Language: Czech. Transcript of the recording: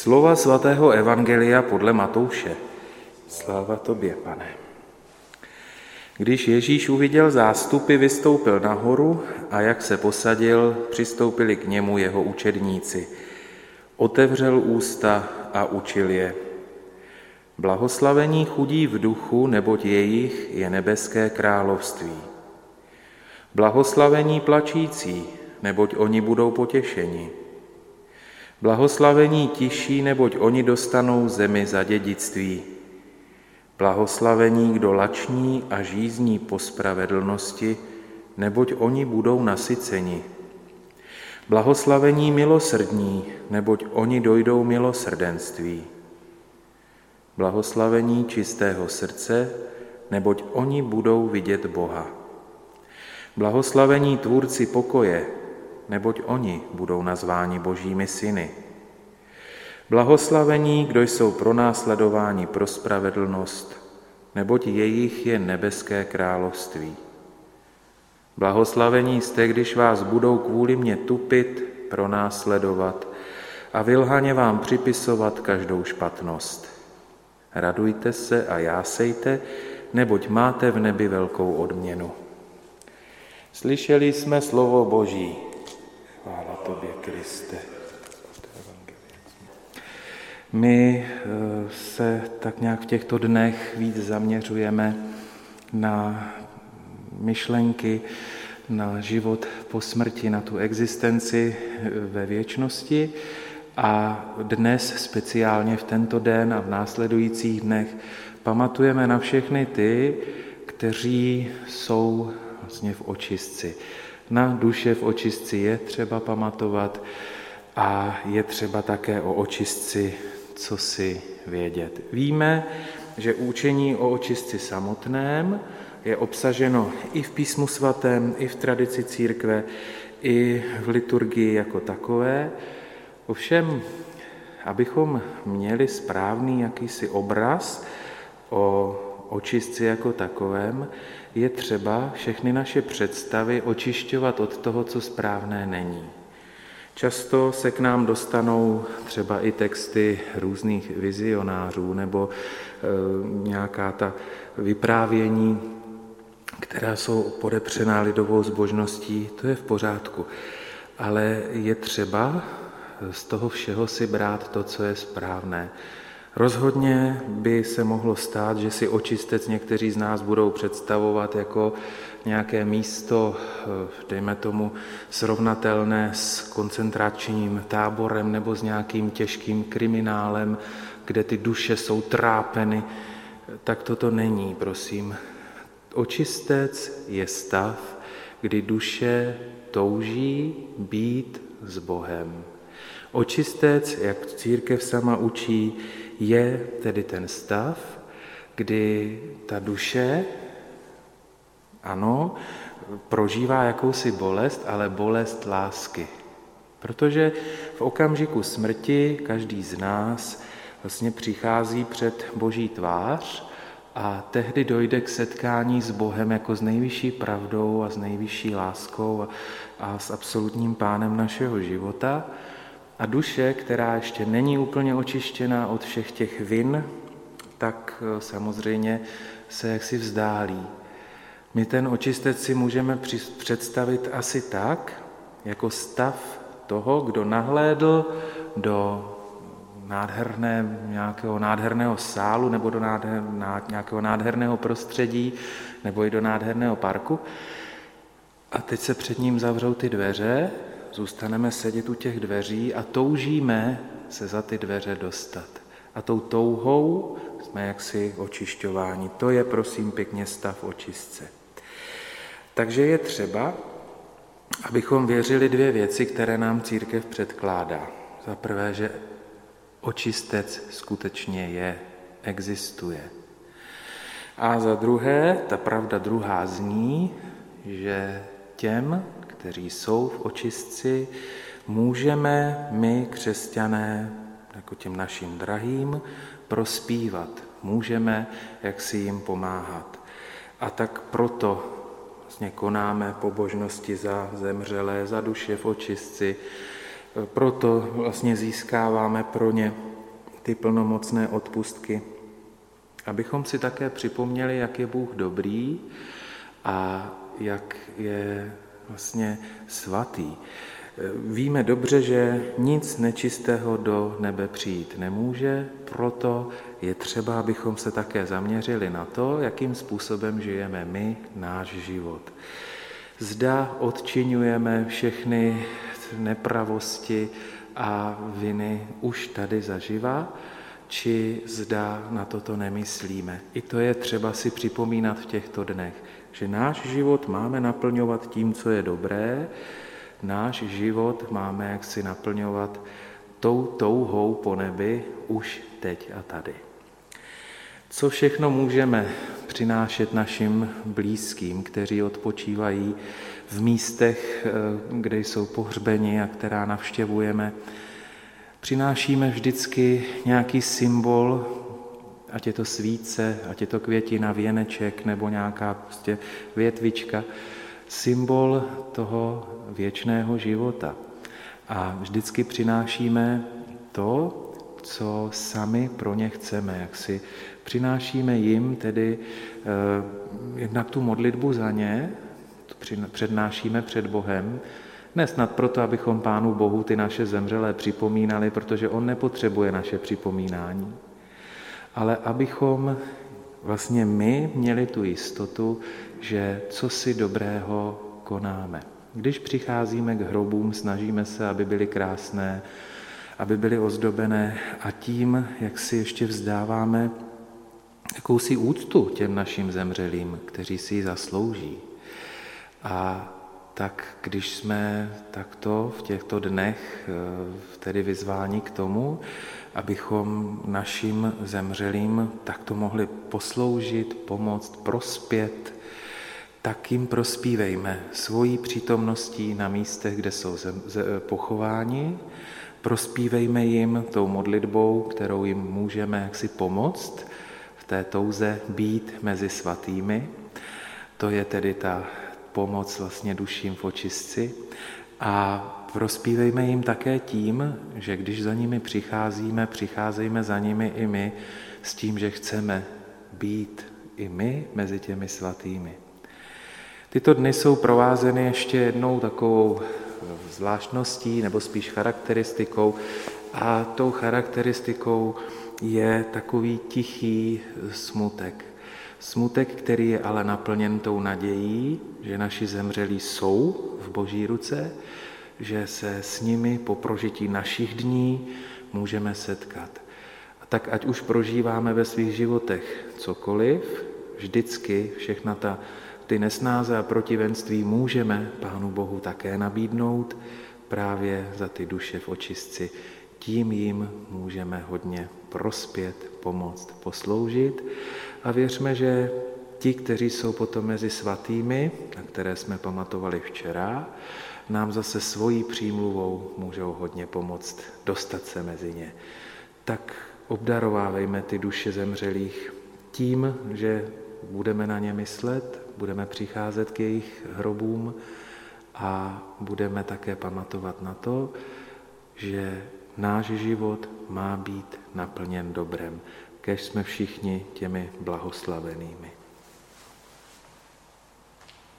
Slova svatého Evangelia podle Matouše. Sláva tobě, pane. Když Ježíš uviděl zástupy, vystoupil nahoru a jak se posadil, přistoupili k němu jeho učedníci. Otevřel ústa a učil je. Blahoslavení chudí v duchu, neboť jejich je nebeské království. Blahoslavení plačící, neboť oni budou potěšeni. Blahoslavení tiší, neboť oni dostanou zemi za dědictví. Blahoslavení, kdo lační a žízní po spravedlnosti, neboť oni budou nasyceni. Blahoslavení milosrdní, neboť oni dojdou milosrdenství. Blahoslavení čistého srdce, neboť oni budou vidět Boha. Blahoslavení tvůrci pokoje, neboť oni budou nazváni božími syny. Blahoslavení, kdo jsou pronásledováni pro spravedlnost, neboť jejich je nebeské království. Blahoslavení jste, když vás budou kvůli mě tupit, pronásledovat a vylhaně vám připisovat každou špatnost. Radujte se a jásejte, neboť máte v nebi velkou odměnu. Slyšeli jsme slovo Boží. Kriste. My eh, se tak nějak v těchto dnech víc zaměřujeme na myšlenky, na život po smrti, na tu existenci eh, ve věčnosti. A dnes, speciálně v tento den a v následujících dnech, pamatujeme na všechny ty, kteří jsou vlastně v očistci. Na duše v očistci je třeba pamatovat a je třeba také o očistci co si vědět. Víme, že učení o očistci samotném je obsaženo i v písmu svatém, i v tradici církve, i v liturgii jako takové. Ovšem, abychom měli správný jakýsi obraz o očistci jako takovém, je třeba všechny naše představy očišťovat od toho, co správné není. Často se k nám dostanou třeba i texty různých vizionářů nebo e, nějaká ta vyprávění, která jsou podepřená lidovou zbožností, to je v pořádku. Ale je třeba z toho všeho si brát to, co je správné. Rozhodně by se mohlo stát, že si očistec někteří z nás budou představovat jako nějaké místo, eh, dejme tomu, srovnatelné s koncentračním táborem nebo s nějakým těžkým kriminálem, kde ty duše jsou trápeny, tak toto není, prosím. Očistec je stav, kdy duše touží být s Bohem. Očistec, jak církev sama učí, je tedy ten stav, kdy ta duše ano, prožívá jakousi bolest, ale bolest lásky. Protože v okamžiku smrti každý z nás vlastně přichází před Boží tvář a tehdy dojde k setkání s Bohem jako s nejvyšší pravdou a s nejvyšší láskou a, s absolutním pánem našeho života. A duše, která ještě není úplně očištěná od všech těch vin, tak eh, samozřejmě se jaksi vzdálí my ten očistec si můžeme představit asi tak, jako stav toho, kdo nahlédl do nádherné, nějakého nádherného sálu nebo do nádher, nějakého nádherného prostředí nebo i do nádherného parku. A teď se před ním zavřou ty dveře, zůstaneme sedět u těch dveří a toužíme se za ty dveře dostat. A tou touhou jsme jaksi očišťováni. To je, prosím, pěkně stav očistce. Takže je třeba, abychom věřili dvě věci, které nám církev předkládá. Za prvé, že očistec skutečně je, existuje. A za druhé, ta pravda druhá zní, že těm, kteří jsou v očistci, můžeme my, křesťané, jako těm našim drahým, prospívat. Můžeme jak si jim pomáhat. A tak proto vlastně konáme pobožnosti za zemřelé, za duše v očistci, proto vlastně získáváme pro ně ty plnomocné odpustky, abychom si také připomněli, jak je Bůh dobrý a jak je vlastně svatý. Víme dobře, že nic nečistého do nebe přijít nemůže, proto je třeba, abychom se také zaměřili na to, jakým způsobem žijeme my náš život. Zda odčinujeme všechny nepravosti a viny už tady zaživa, či zda na toto nemyslíme. I to je třeba si připomínat v těchto dnech, že náš život máme naplňovat tím, co je dobré, náš život máme jaksi naplňovat tou touhou po nebi už teď a tady. Co všechno můžeme přinášet našim blízkým, kteří odpočívají v místech, eh, kde jsou pohřbeni a která navštěvujeme. Přinášíme vždycky nějaký symbol, ať je to svíce, ať je to květina, věneček nebo nějaká prostě větvička, symbol toho věčného života. A vždycky přinášíme to, co sami pro ně chceme, jak si přinášíme jim tedy eh, jednak tu modlitbu za ně, přednášíme před Bohem, Nesnad proto, abychom Pánu Bohu ty naše zemřelé připomínali, protože On nepotřebuje naše připomínání, ale abychom vlastně my měli tu jistotu, že co si dobrého konáme. Když přicházíme k hrobům, snažíme se, aby byly krásné, aby byly ozdobené a tím, jak si ještě vzdáváme jakousi úctu těm našim zemřelým, kteří si ji zaslouží. A tak když jsme takto v těchto dnech eh, tedy vyzváni k tomu, abychom našim zemřelým takto mohli posloužit, pomoct, prospět, tak jim prospívejme svojí přítomností na místech, kde jsou zem, ze, pochováni, prospívejme jim tou modlitbou, kterou jim můžeme jaksi pomoct v té touze být mezi svatými. To je tedy ta pomoc vlastně duším v očistci a prospívejme jim také tím, že když za nimi přicházíme, přicházejme za nimi i my s tím, že chceme být i my mezi těmi svatými. Tyto dny jsou provázeny ještě jednou takovou zvláštností nebo spíš charakteristikou a tou charakteristikou je takový tichý smutek. Smutek, který je ale naplněn tou nadějí, že naši zemřelí jsou v boží ruce, že se s nimi po prožití našich dní můžeme setkat. A tak ať už prožíváme ve svých životech cokoliv, vždycky všechna ta ty nesnáze a protivenství můžeme Pánu Bohu také nabídnout právě za ty duše v očistci. Tím jim můžeme hodně prospět, pomoct, posloužit a věřme, že ti, kteří jsou potom mezi svatými, na které jsme pamatovali včera, nám zase svojí přímluvou můžou hodně pomoct dostat se mezi ně. Tak obdarovávejme ty duše zemřelých tím, že budeme na ně myslet, budeme přicházet k jejich hrobům a budeme také pamatovat na to, že náš život má být naplněn dobrem, kež jsme všichni těmi blahoslavenými.